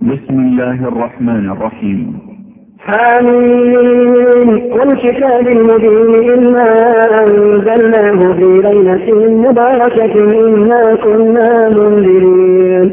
بسم الله الرحمن الرحيم. حميم والكتاب المبين إنا أنزلناه في ليلة مباركة إنا كنا منذرين.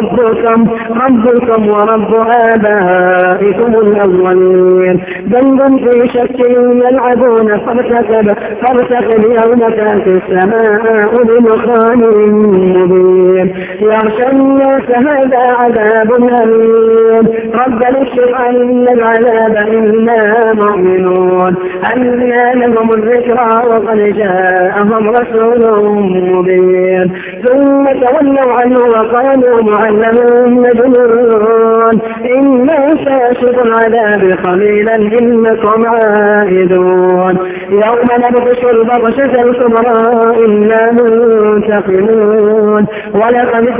ربكم ربكم ورب آبائكم الأولين. بل في شك يلعبون فارتكب فارتكب يوم تأتي السماء بمخان مبين. يغشى الناس هذا عذاب أليم. ربنا اكشف عنا العذاب إنا مؤمنون. أنا لهم الذكرى وقد جاءهم رسول مبين. ثم تولوا عنه وقالوا معلم مجنون. إنا كاشف العذاب قليلا إنكم عائدون. يوم نبطش البطشة الكبرى إنا منتقمون. ولقد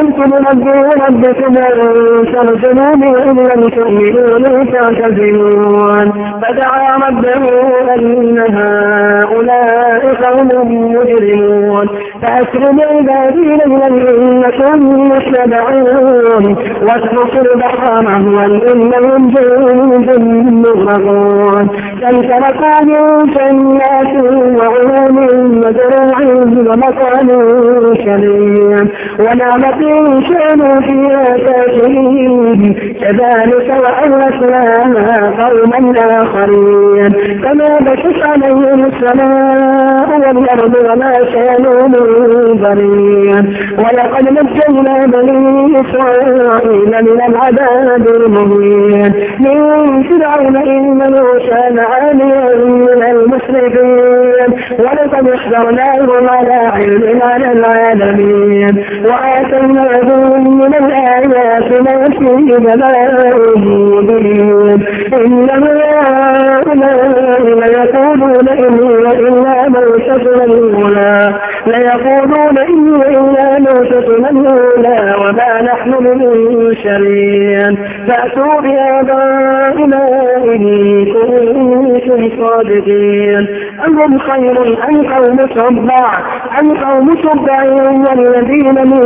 أنتم ربي ربكم أن ترسلوني إن لم تؤمنوا لي تعتزلون فدعا ربه أن هؤلاء قوم مجرمون. فأسر بعبادي ليلا إنكم متبعون واتركوا البحر مهوا إنهم جند مغرقون. كم تركوا من جنات وعيون وزروع ومكان كريم ونعمة كانوا فيها فاكهين كذلك وأورثناها قوما آخرين. فما بكت عليهم السماء وما كانوا ولقد نجينا بني إسرائيل من العذاب المهين. من فرعون إنه كان عاليا من المسرفين. ولقد احذرناهم على علم على العالمين. وآتيناهم من الآيات ما فيه بلاء مبين. إن هؤلاء ليقولون إني إلا موتتنا الأولى. ليقولون إني إلا موتتنا الأولى وما نحن بمنشرين. فأتوا بآبائنا إن كنتم صادقين. أم هم خير أم قوم تبع أم قوم تبع والذين من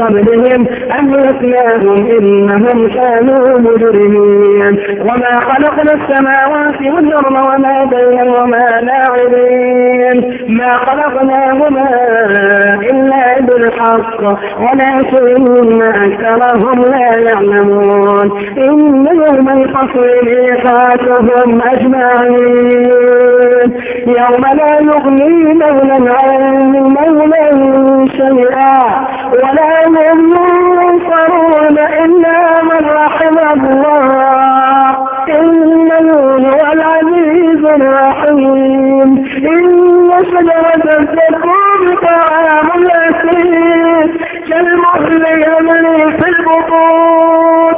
قبلهم؟ يسمعهم إنهم كانوا مجرمين؟ وما خلقنا السماوات والأرض وما بينهما لاعبين. ما خلقناهما بالحق ولكن أكثرهم لا يعلمون إن يوم الفصل ميقاتهم أجمعين. يوم لا يغني مولا عن مولا شيئا ولا هم البطون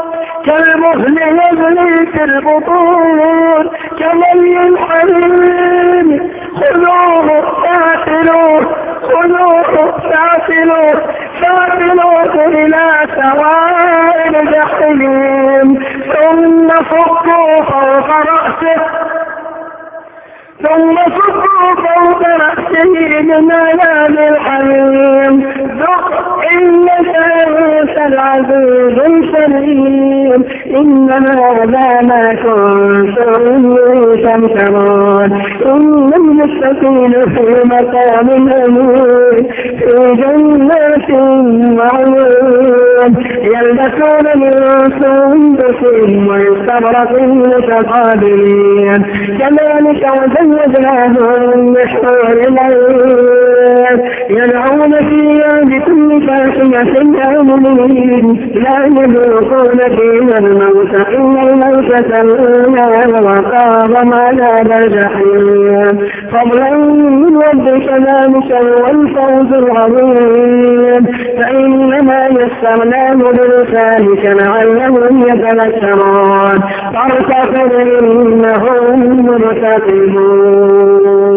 كالمهل يغلي في البطون كمي الحميم خذوه فاعتلوه خذوه فاعتلوه فاعتلوه إلى سواء الجحيم ثم فكوا فوق رأسه ثم صبوا فوق رأسه من عذاب الحميم العزيز الكريم إن هذا ما كنتم تمترون إن المستقيم في مقام أمين. في جنات وعيون يلبسون من سندس واستبرق متقابلين كذلك وزوجناهم بحور العين. يدعون فيها بكل فاحشة آمنين لا يذوقون فيها الموت إن الموتة الأولى وقام عذاب الجحيم فضلا من ربك ذلك هو الفوز العظيم. فإنما يسرناه بلسانك لعلهم يتذكرون. فارتقب إنهم مرتقبون